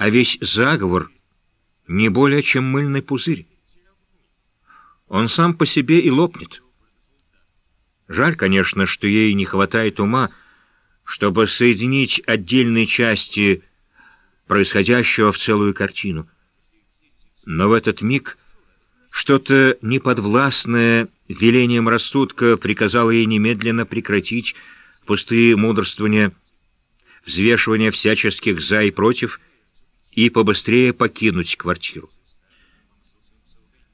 а весь заговор не более чем мыльный пузырь. Он сам по себе и лопнет. Жаль, конечно, что ей не хватает ума, чтобы соединить отдельные части происходящего в целую картину. Но в этот миг что-то неподвластное велением рассудка приказало ей немедленно прекратить пустые мудрствования, взвешивание всяческих «за» и «против» и побыстрее покинуть квартиру.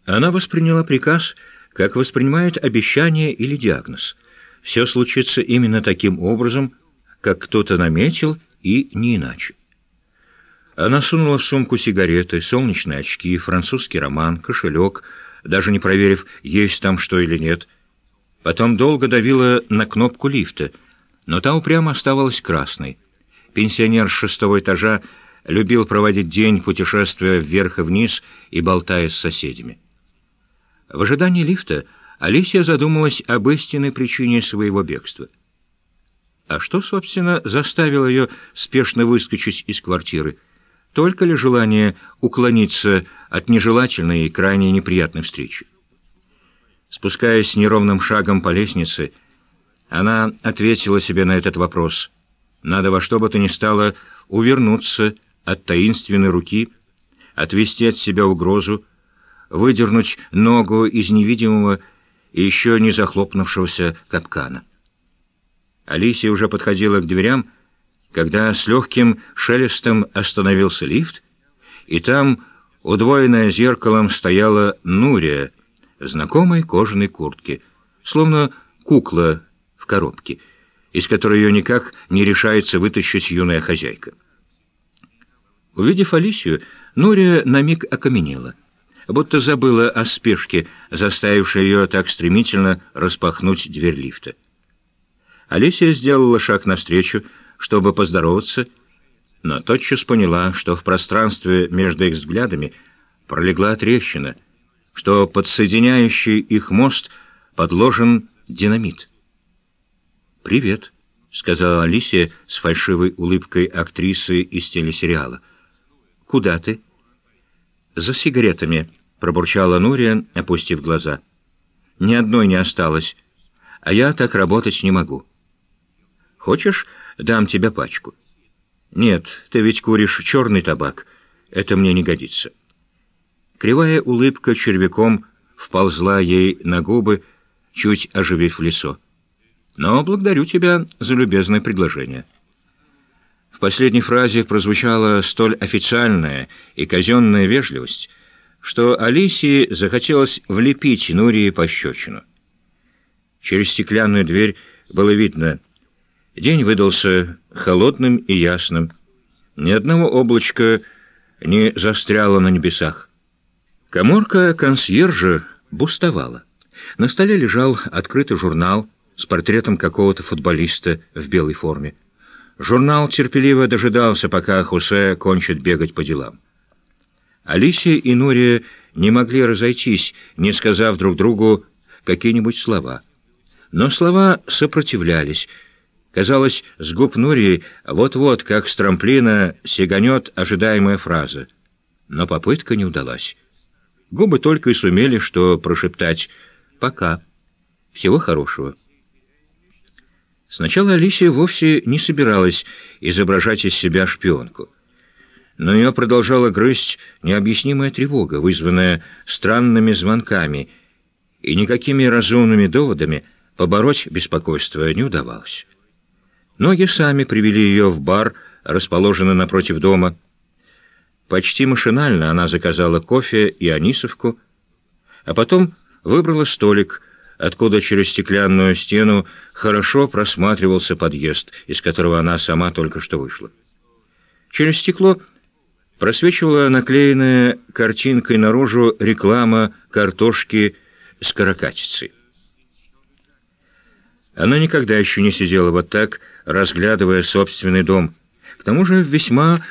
Она восприняла приказ, как воспринимает обещание или диагноз. Все случится именно таким образом, как кто-то наметил, и не иначе. Она сунула в сумку сигареты, солнечные очки, французский роман, кошелек, даже не проверив, есть там что или нет. Потом долго давила на кнопку лифта, но та упрямо оставалась красной. Пенсионер с шестого этажа любил проводить день, путешествуя вверх и вниз и болтая с соседями. В ожидании лифта Алисия задумалась об истинной причине своего бегства. А что, собственно, заставило ее спешно выскочить из квартиры? Только ли желание уклониться от нежелательной и крайне неприятной встречи? Спускаясь неровным шагом по лестнице, она ответила себе на этот вопрос. Надо во что бы то ни стало увернуться от таинственной руки, отвести от себя угрозу, выдернуть ногу из невидимого и еще не захлопнувшегося капкана. Алисия уже подходила к дверям, когда с легким шелестом остановился лифт, и там, удвоенная зеркалом, стояла Нурия в знакомой кожаной куртке, словно кукла в коробке, из которой ее никак не решается вытащить юная хозяйка. Увидев Алисию, Нурия на миг окаменела — будто забыла о спешке, заставившей ее так стремительно распахнуть дверь лифта. Алисия сделала шаг навстречу, чтобы поздороваться, но тотчас поняла, что в пространстве между их взглядами пролегла трещина, что подсоединяющий их мост подложен динамит. «Привет», — сказала Алисия с фальшивой улыбкой актрисы из телесериала. «Куда ты?» «За сигаретами», — пробурчала Нурия, опустив глаза. «Ни одной не осталось, а я так работать не могу». «Хочешь, дам тебе пачку?» «Нет, ты ведь куришь черный табак. Это мне не годится». Кривая улыбка червяком вползла ей на губы, чуть оживив лицо. «Но благодарю тебя за любезное предложение». В последней фразе прозвучала столь официальная и казенная вежливость, что Алисии захотелось влепить Нурии пощечину. Через стеклянную дверь было видно, день выдался холодным и ясным, ни одного облачка не застряло на небесах. Коморка консьержа бустовала. На столе лежал открытый журнал с портретом какого-то футболиста в белой форме. Журнал терпеливо дожидался, пока Хусе кончит бегать по делам. Алисия и Нурия не могли разойтись, не сказав друг другу какие-нибудь слова. Но слова сопротивлялись. Казалось, с губ Нурии вот-вот, как с трамплина, сиганет ожидаемая фраза. Но попытка не удалась. Губы только и сумели, что прошептать «пока». Всего хорошего. Сначала Алисия вовсе не собиралась изображать из себя шпионку. Но ее продолжала грызть необъяснимая тревога, вызванная странными звонками, и никакими разумными доводами побороть беспокойство не удавалось. Ноги сами привели ее в бар, расположенный напротив дома. Почти машинально она заказала кофе и анисовку, а потом выбрала столик — откуда через стеклянную стену хорошо просматривался подъезд, из которого она сама только что вышла. Через стекло просвечивала наклеенная картинкой наружу реклама картошки с каракатицей. Она никогда еще не сидела вот так, разглядывая собственный дом, к тому же весьма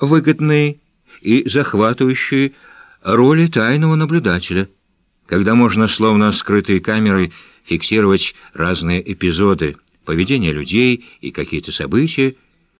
выгодный и захватывающий роли тайного наблюдателя — когда можно, словно скрытой камерой, фиксировать разные эпизоды, поведение людей и какие-то события,